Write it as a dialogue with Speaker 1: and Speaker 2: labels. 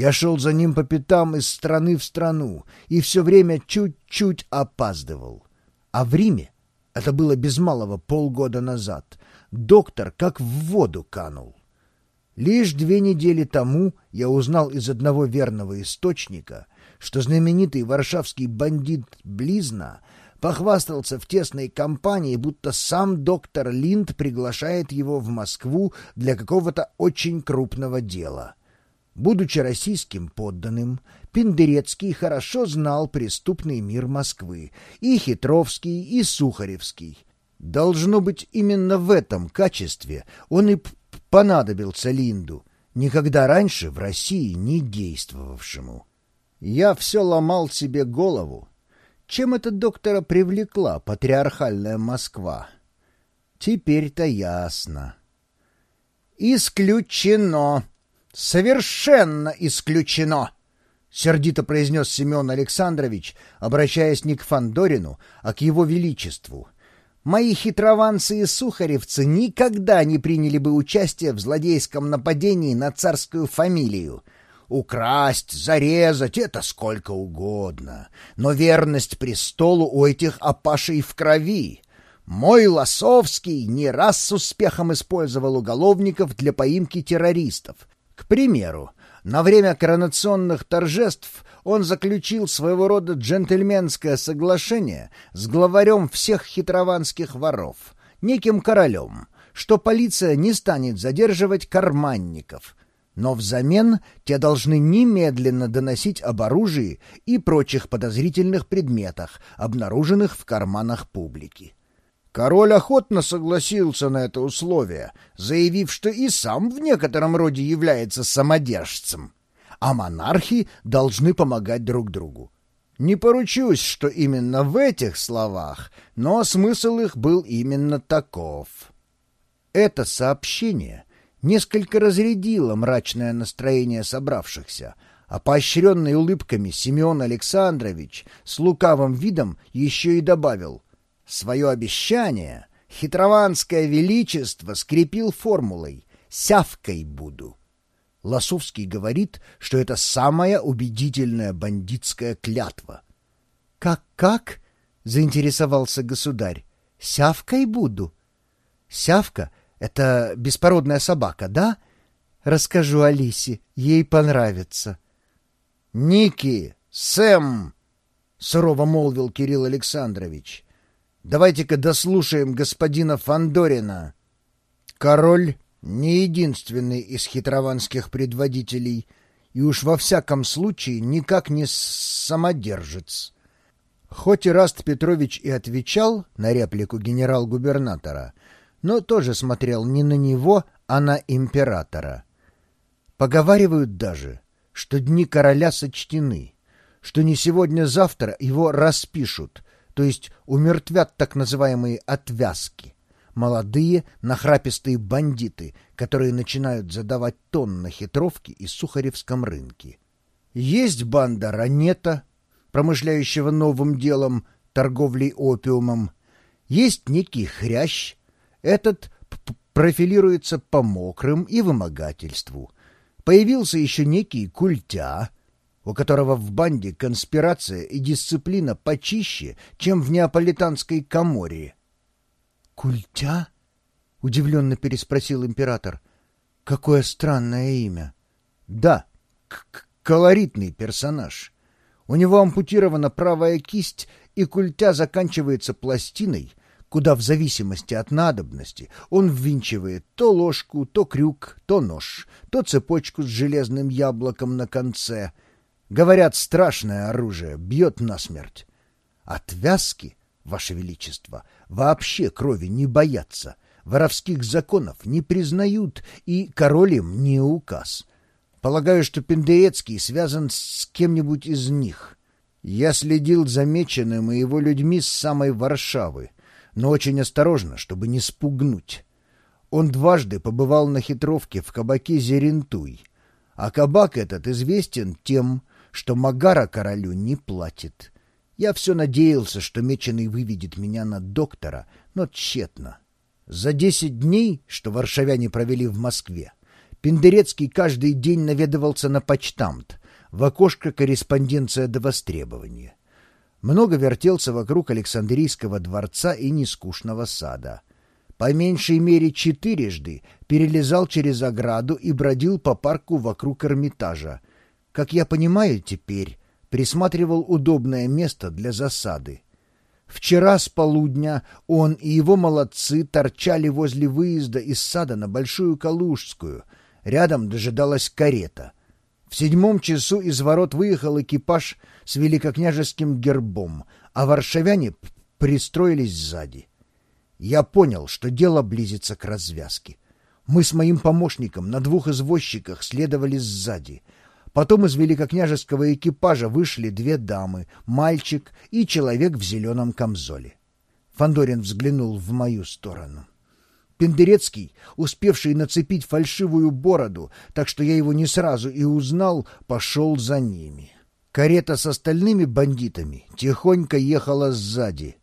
Speaker 1: Я шел за ним по пятам из страны в страну и все время чуть-чуть опаздывал. А в Риме, это было без малого полгода назад, доктор как в воду канул. Лишь две недели тому я узнал из одного верного источника, что знаменитый варшавский бандит Близна похвастался в тесной компании, будто сам доктор Линд приглашает его в Москву для какого-то очень крупного дела. Будучи российским подданным, Пиндерецкий хорошо знал преступный мир Москвы, и Хитровский, и Сухаревский. Должно быть, именно в этом качестве он и понадобился Линду, никогда раньше в России не действовавшему. Я все ломал себе голову. Чем эта доктора привлекла патриархальная Москва? Теперь-то ясно. «Исключено! Совершенно исключено!» — сердито произнес Семен Александрович, обращаясь не к Фандорину, а к его величеству. «Мои хитрованцы и сухаревцы никогда не приняли бы участие в злодейском нападении на царскую фамилию. Украсть, зарезать — это сколько угодно, но верность престолу у этих опашей в крови». Мой Лосовский не раз с успехом использовал уголовников для поимки террористов. К примеру, на время коронационных торжеств он заключил своего рода джентльменское соглашение с главарем всех хитрованских воров, неким королем, что полиция не станет задерживать карманников, но взамен те должны немедленно доносить об оружии и прочих подозрительных предметах, обнаруженных в карманах публики. Король охотно согласился на это условие, заявив, что и сам в некотором роде является самодержцем, а монархи должны помогать друг другу. Не поручусь, что именно в этих словах, но смысл их был именно таков. Это сообщение несколько разрядило мрачное настроение собравшихся, а поощренный улыбками Семен Александрович с лукавым видом еще и добавил — Свое обещание хитрованское величество скрепил формулой «сявкой буду». Лосовский говорит, что это самая убедительная бандитская клятва. «Как-как?» — заинтересовался государь. «Сявкой буду». «Сявка — это беспородная собака, да?» «Расскажу Алисе, ей понравится». «Ники, Сэм!» — сурово молвил Кирилл Александрович. Давайте-ка дослушаем господина Фандорина. Король не единственный из хитрованских предводителей, и уж во всяком случае никак не самодержец. Хоть и Раст Петрович и отвечал на реплику генерал-губернатора, но тоже смотрел не на него, а на императора. Поговаривают даже, что дни короля сочтены, что не сегодня-завтра его распишут — то есть умертвят так называемые «отвязки». Молодые, нахрапистые бандиты, которые начинают задавать тон на хитровке и Сухаревском рынке. Есть банда Ранета, промышляющего новым делом, торговлей опиумом. Есть некий хрящ. Этот профилируется по мокрым и вымогательству. Появился еще некий культя — у которого в банде конспирация и дисциплина почище, чем в неаполитанской комории. «Культя?» — удивленно переспросил император. «Какое странное имя!» «Да, колоритный персонаж. У него ампутирована правая кисть, и культя заканчивается пластиной, куда в зависимости от надобности он ввинчивает то ложку, то крюк, то нож, то цепочку с железным яблоком на конце — Говорят, страшное оружие, бьет насмерть. Отвязки, Ваше Величество, вообще крови не боятся, воровских законов не признают и король им не указ. Полагаю, что Пендеецкий связан с кем-нибудь из них. Я следил за Меченым и его людьми с самой Варшавы, но очень осторожно, чтобы не спугнуть. Он дважды побывал на хитровке в кабаке Зерентуй, а кабак этот известен тем, что Магара королю не платит. Я все надеялся, что Меченый выведет меня на доктора, но тщетно. За десять дней, что варшавяне провели в Москве, Пендерецкий каждый день наведывался на почтамт, в окошко корреспонденция до востребования. Много вертелся вокруг Александрийского дворца и нескучного сада. По меньшей мере четырежды перелезал через ограду и бродил по парку вокруг Эрмитажа. Как я понимаю теперь, присматривал удобное место для засады. Вчера с полудня он и его молодцы торчали возле выезда из сада на Большую Калужскую. Рядом дожидалась карета. В седьмом часу из ворот выехал экипаж с великокняжеским гербом, а варшавяне пристроились сзади. Я понял, что дело близится к развязке. Мы с моим помощником на двух извозчиках следовали сзади — Потом из великокняжеского экипажа вышли две дамы, мальчик и человек в зеленом камзоле. Фандорин взглянул в мою сторону. Пендерецкий, успевший нацепить фальшивую бороду, так что я его не сразу и узнал, пошел за ними. Карета с остальными бандитами тихонько ехала сзади.